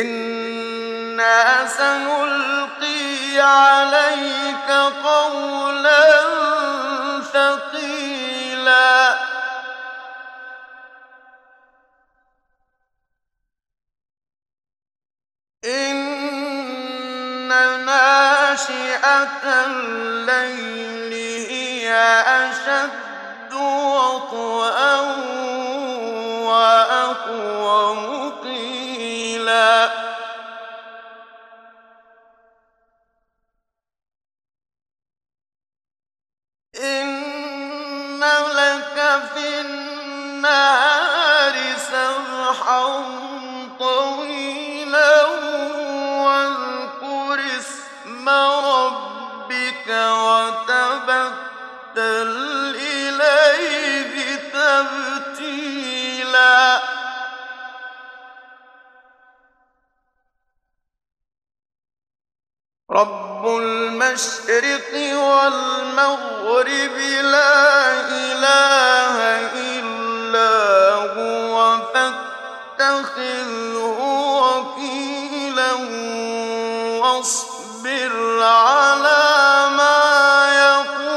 إنا سنلقي عليك قولا ثقيلا إن ناشئة الليل هي أشد وطئا وأقوم قيلا إن لك في النهار سبحا رب المشرق والمغرب لا إله إلا هو فاتخذه وكيلا واصبر على ما يقولون.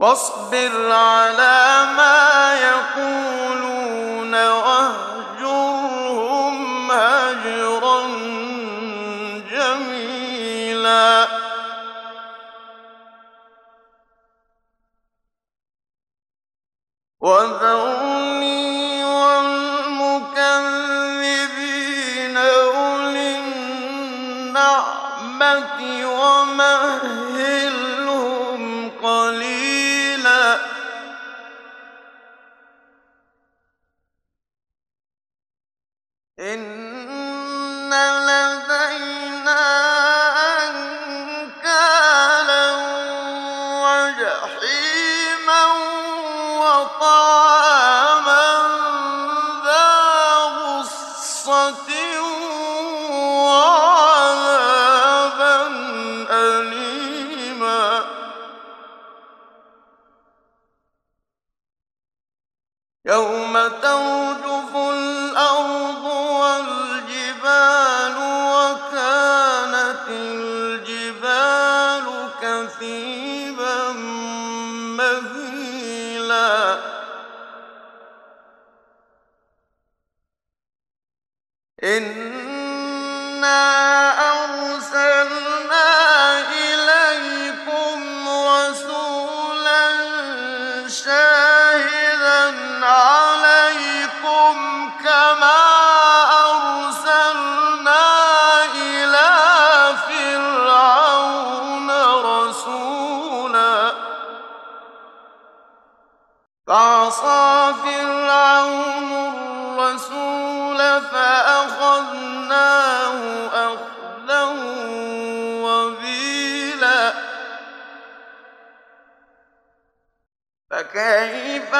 واصبر على هجرا جميلا. وذرني والمكذبين أولي النعمة ومهلهم يوم ترجف الأرض والجبال وكانت الجبال كثيبا فعصى فرعون الرسول فأخذناه أخذا وبيلا. فكيف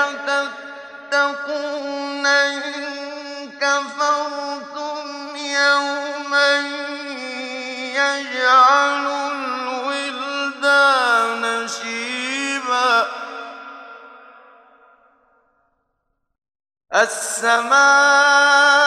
تتقون إن كفرتم يوما يجعل السماء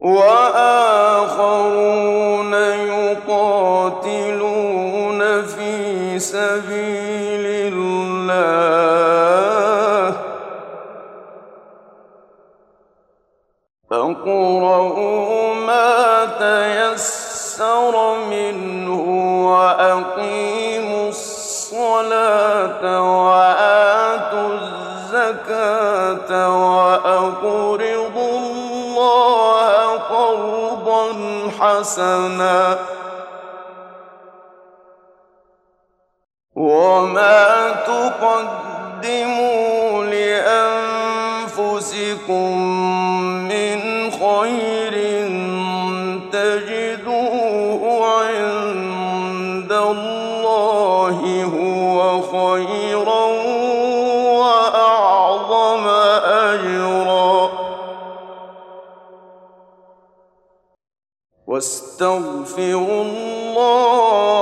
وآخرون يقاتلون في سبيل الله. فاقرؤوا ما تيسر منه حسنا وما تقدموا لأنفسكم من خير تجدون واستغفروا الله